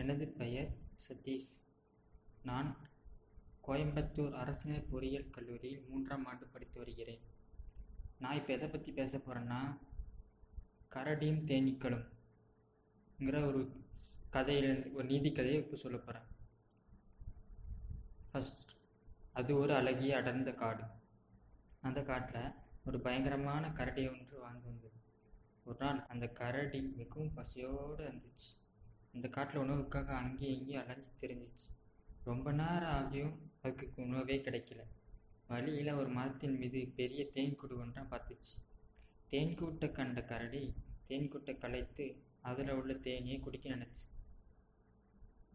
எனது பெயர் சதீஷ். நான் கோயம்புத்தூர் அரசினர் பொறியியல் கல்லூரியில் மூன்றாம் ஆண்டு படித்து வருகிறேன். நான் இப்போ எதை பற்றி பேச போகிறேன்னா கரடியும் தேனீக்களும்ங்கிற ஒரு கதையிலேருந்து ஒரு நீதி கதையை இப்போ சொல்ல போகிறேன் ஃபஸ்ட் அது ஒரு அழகிய அடர்ந்த காடு. அந்த காட்டில் ஒரு பயங்கரமான கரடி ஒன்று வாழ்ந்து வந்தது. ஒரு நாள் அந்த கரடி மிகவும் பசியோடு இருந்துச்சு அந்த காட்டில் உணவுக்காக அங்கேயும் இங்கேயும் அலைஞ்சு தெரிஞ்சிச்சு. ரொம்ப நேரம் ஆகியும் அதுக்கு உணவே கிடைக்கல. வழியில் ஒரு மரத்தின் மீது பெரிய தேன்கூடு ஒன்றை பார்த்துச்சு. தேன்கூட்டை கண்ட கரடி தேன்கூட்டை கலைத்து அதில் உள்ள தேனியை குடிக்க நினச்சி.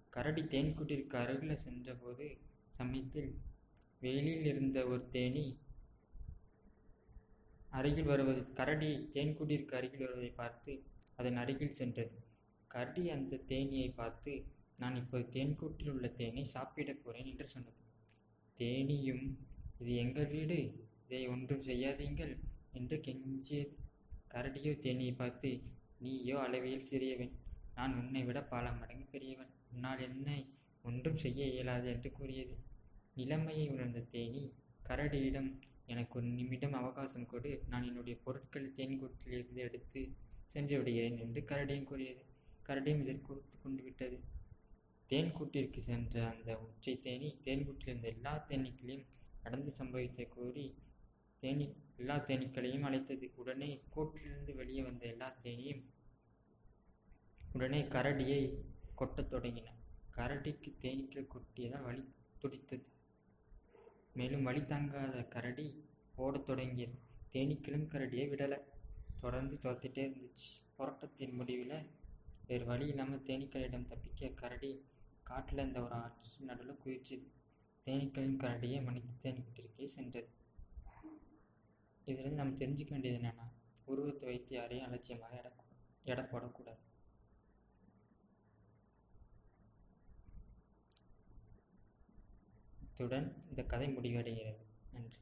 கரடி தேன்கூட்டிற்கு அருகில் சென்றபோது சமயத்தில் வெளியில் இருந்த ஒரு தேனி அருகில் வருவது கரடி தேன்கூட்டிற்கு அருகில் வருவதை பார்த்து அதன் அருகில் சென்றது. கரடி அந்த தேனியை பார்த்து நான் இப்போது தேன்கூட்டில் உள்ள தேனை சாப்பிடப் போகிறேன் என்று சொன்னது. தேனியும் இது எங்கள் வீடு இதை ஒன்றும் செய்யாதீங்கள் என்று கெஞ்சியது கரடியோ தேனியை பார்த்து நீயோ அளவில் சிறியவன். நான் உன்னை விட பல மடங்கு பெரியவன். உன்னால் என்னை ஒன்றும் செய்ய இயலாது என்று கூறியது. நிலைமையை உணர்ந்த தேனி கரடியிடம் எனக்கு ஒரு நிமிடம் அவகாசம் கொடு. நான் என்னுடைய பொருட்களை தேன்கூட்டிலிருந்து எடுத்து சென்று விடுகிறேன் என்று கரடியும் கூறியது. கரடியும் இதற்கு ஒத்து கொண்டு விட்டது. தேன்கூட்டிற்கு சென்ற அந்த உச்சை தேனி தேன்கூட்டிலிருந்த எல்லா தேனீக்களையும் நடந்து சம்பவித்தை கூறி தேனி எல்லா தேனீக்களையும் அழைத்தது. உடனே கூட்டிலிருந்து வெளியே வந்த எல்லா தேனியும் உடனே கரடியை கொட்டத் தொடங்கின. கரடிக்கு தேனீக்கள் கொட்டியதால் வலி துடித்தது. மேலும் வழி தாங்காத கரடி ஓடத் தொடங்கியது. தேனீக்களும் கரடியை விடலை. தொடர்ந்து துரத்திட்டே இருந்துச்சு. போராட்டத்தின் முடிவில் வேறு வழி இல்லாமல் தேனீக்களிடம் தப்பிக்க கரடி காட்டில் இருந்த ஒரு ஆட்சி நடுவில் குதிச்சுது தேனீக்களின் கரடியை மன்னித்து தேனீக்கிட்டிருக்கே சென்றது. இதிலிருந்து நம்ம தெரிஞ்சுக்க வேண்டியது என்னென்னா உருவத்தை வைத்து யாரையும் அலட்சியமாக எடை எடை போடக்கூடாது இத்துடன் இந்த கதை முடிவடைகிறது. நன்றி.